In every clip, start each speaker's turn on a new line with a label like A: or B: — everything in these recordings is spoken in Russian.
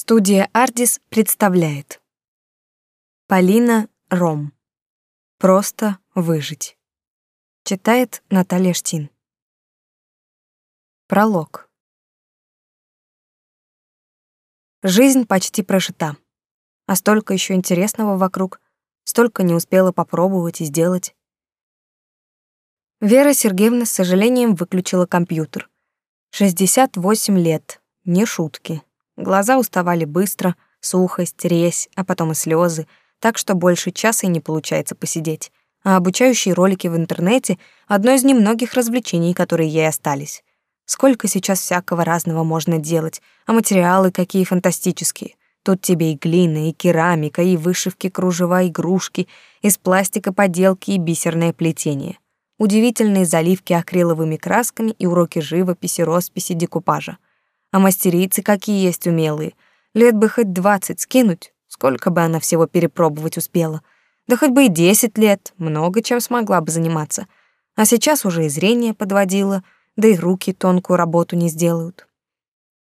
A: Студия «Ардис» представляет. Полина Ром. «Просто выжить» Читает Наталья Штин. Пролог. Жизнь почти прожита, а столько еще интересного вокруг, столько не успела попробовать и сделать. Вера Сергеевна с сожалением выключила компьютер. 68 лет, не шутки. Глаза уставали быстро, сухость, резь, а потом и слезы, так что больше часа и не получается посидеть. А обучающие ролики в интернете — одно из немногих развлечений, которые ей остались. Сколько сейчас всякого разного можно делать, а материалы какие фантастические. Тут тебе и глина, и керамика, и вышивки, кружева, игрушки, из пластика поделки и бисерное плетение. Удивительные заливки акриловыми красками и уроки живописи, росписи, декупажа. А мастерицы какие есть умелые. Лет бы хоть двадцать скинуть, сколько бы она всего перепробовать успела. Да хоть бы и десять лет, много чем смогла бы заниматься. А сейчас уже и зрение подводило, да и руки тонкую работу не сделают.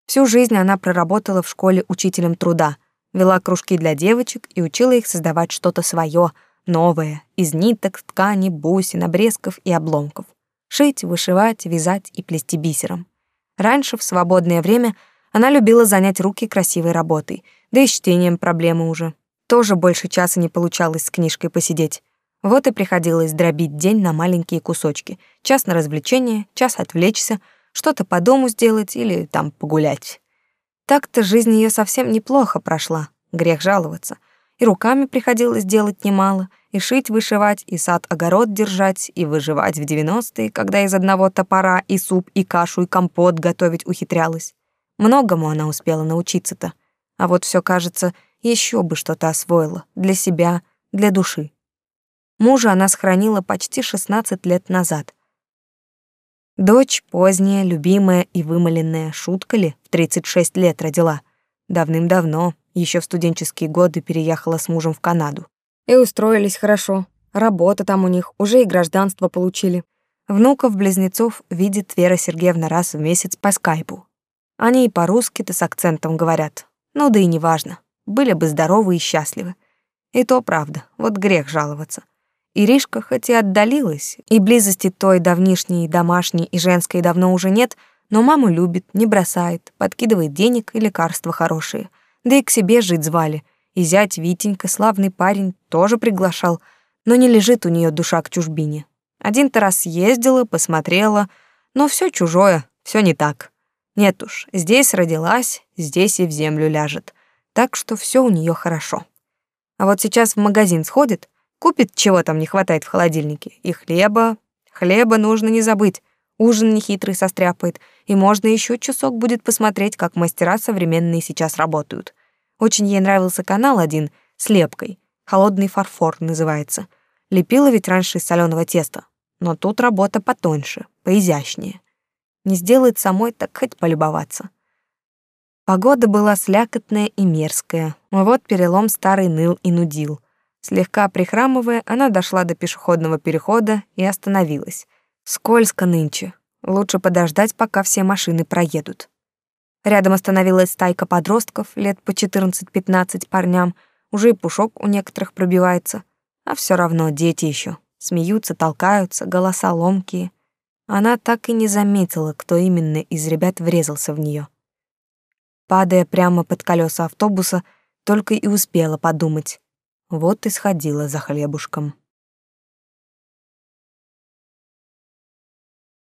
A: Всю жизнь она проработала в школе учителем труда, вела кружки для девочек и учила их создавать что-то свое, новое, из ниток, ткани, бусин, обрезков и обломков. Шить, вышивать, вязать и плести бисером. Раньше, в свободное время, она любила занять руки красивой работой, да и чтением проблемы уже. Тоже больше часа не получалось с книжкой посидеть. Вот и приходилось дробить день на маленькие кусочки. Час на развлечение, час отвлечься, что-то по дому сделать или там погулять. Так-то жизнь ее совсем неплохо прошла, грех жаловаться. И руками приходилось делать немало — и шить, вышивать, и сад-огород держать, и выживать в девяностые, когда из одного топора и суп, и кашу, и компот готовить ухитрялась. Многому она успела научиться-то. А вот все кажется, еще бы что-то освоила. Для себя, для души. Мужа она сохранила почти 16 лет назад. Дочь поздняя, любимая и вымоленная, шутка ли, в 36 лет родила. Давным-давно, еще в студенческие годы переехала с мужем в Канаду. И устроились хорошо. Работа там у них, уже и гражданство получили. Внуков-близнецов видит Вера Сергеевна раз в месяц по скайпу. Они и по-русски-то с акцентом говорят. Ну да и неважно. Были бы здоровы и счастливы. И то правда, вот грех жаловаться. Иришка хоть и отдалилась, и близости той давнишней, домашней и женской давно уже нет, но маму любит, не бросает, подкидывает денег и лекарства хорошие. Да и к себе жить звали — и зять Витенька, славный парень, тоже приглашал, но не лежит у нее душа к чужбине. Один-то раз ездила, посмотрела, но все чужое, все не так. Нет уж, здесь родилась, здесь и в землю ляжет. Так что все у нее хорошо. А вот сейчас в магазин сходит, купит, чего там не хватает в холодильнике, и хлеба. Хлеба нужно не забыть. Ужин нехитрый состряпает, и можно еще часок будет посмотреть, как мастера современные сейчас работают. Очень ей нравился канал один с лепкой. Холодный фарфор называется. Лепила ведь раньше из соленого теста. Но тут работа потоньше, поизящнее. Не сделает самой, так хоть полюбоваться. Погода была слякотная и мерзкая. Вот перелом старый ныл и нудил. Слегка прихрамывая, она дошла до пешеходного перехода и остановилась. Скользко нынче. Лучше подождать, пока все машины проедут. Рядом остановилась стайка подростков, лет по 14-15 парням, уже и пушок у некоторых пробивается. А все равно дети еще Смеются, толкаются, голоса ломкие. Она так и не заметила, кто именно из ребят врезался в нее. Падая прямо под колеса автобуса, только и успела подумать. Вот и сходила за хлебушком.